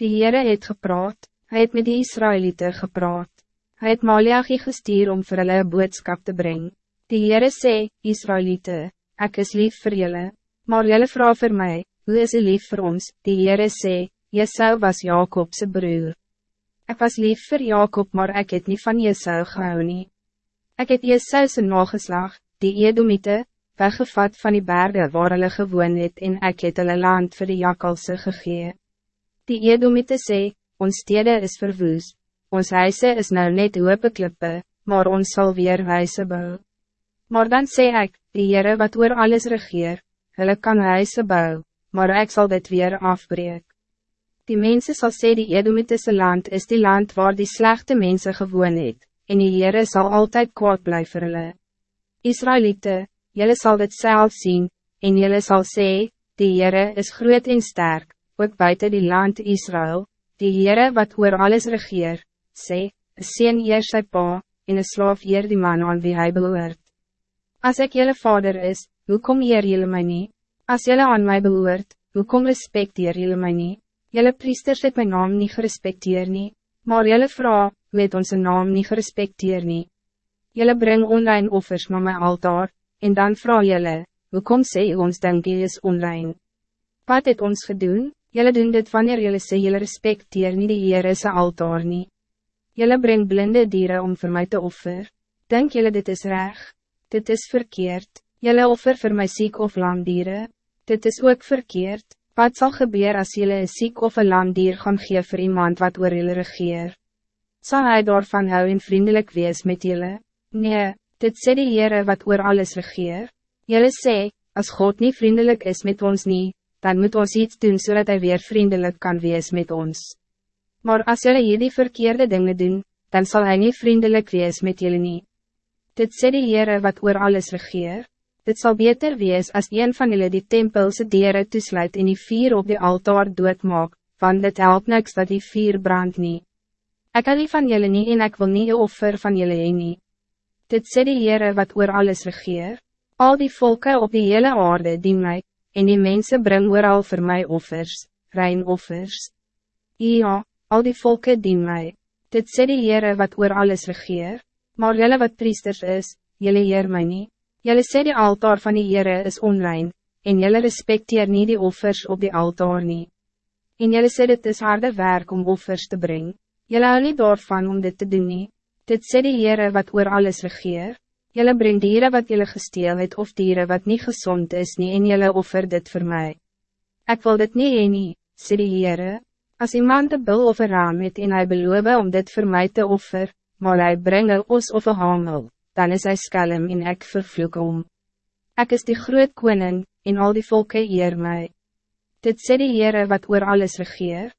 Die Heere het gepraat, hij het met die Israëlieten gepraat. Hij het Maliachi gestuur om vir hulle een boodskap te brengen. Die Heere sê, Israëlieten, ik is lief voor jullie. Maar jullie vraag voor mij, hoe is u lief voor ons? Die Heere sê, Jesau was Jacobse broer. Ik was lief voor Jacob, maar ik het niet van Jesau gehou nie. Ek het Jesau sy nageslag, die Edomite, weggevat van die bergen waar hulle gewoon het en ek het hulle land vir die jakkalse gegee. Die Edomite sê, ons stede is verwoes, ons huise is nou net hoop klippe, maar ons zal weer huise bou. Maar dan sê ek, die Heere wat oor alles regeer, hulle kan huise bou, maar ik zal dit weer afbreek. Die mensen zal sê die Edomitese land is die land waar die slechte mensen gewoon het, en die Heere sal altyd kwaad bly vir hulle. Israëlieten, jullie zal dit zelf zien, en jullie zal sê, die Heere is groot en sterk, ook buiten die land Israël, die Heere wat oor alles regeer, sê, een sien eer sy pa, en een slaaf eer die man aan wie hij behoort. Als ik jullie vader is, hoe kom eer jullie mij niet? Als jullie aan mij behoort, hoe kom respecteer jullie mij niet? Jullie priesters het mijn naam niet gerespecteer nie, maar jullie vrouw, hoe het onze naam niet gerespecteer nie. Jullie breng online offers naar mijn altaar, en dan vraag jullie, hoe kom sê ons denk jy is online? Wat het ons gedoen? Jullie doen dit wanneer jullie sê jullie respecteer nie die Heere sy altaar nie. Jullie breng blinde dieren om voor mij te offer. Denk jullie dit is recht? Dit is verkeerd. Jullie offer voor mij ziek of landdieren. Dit is ook verkeerd. Wat zal gebeuren als jullie een ziek of een landdier gaan geven voor iemand wat oor jullie regeer? Zal hij daarvan hou en vriendelijk wees met jullie? Nee, dit sê die Heere wat oor alles regeer. Jullie sê, als God niet vriendelijk is met ons niet, dan moet ons iets doen zodat hij weer vriendelijk kan wees met ons. Maar als jullie hierdie verkeerde dingen doen, dan zal hij niet vriendelijk wees met jullie niet. Dit sê die Heere wat oor alles regeer. Dit zal beter wees als een van jullie die tempelse dieren toesluit en die vier op die altaar doodmaak, want dit helpt niks dat die vier brand niet. Ik kan niet van jullie niet en ik wil niet offer van jullie niet. Dit sê die Heere wat oor alles regeer. Al die volken op die hele aarde die mij, en die mensen bring ooral voor mij offers, rein offers. Ja, al die volken die mij. Dit sê die Heere wat oor alles regeer. Maar jullie wat priesters is, jullie eer mij niet. Jullie sê die altaar van die Heere is online, en jullie respecteer niet die offers op die altaar niet. En jullie sê dit is harde werk om offers te brengen. Jullie hou nie daarvan om dit te doen nie. Dit sê die Heere wat oor alles regeer. Jullie breng dieren wat jullie gesteel het of dieren wat niet gezond is nie en jullie offer dit voor mij. Ik wil dit niet heen nie, sê die Heere. As iemand een bil of een raam het en hy beloof om dit voor mij te offer, maar hij brengt een os of een hamel, dan is hij skelm en ik vervloek om. Ik is die groot koning, en al die volken eer mij. Dit sê die Heere wat oor alles regeer.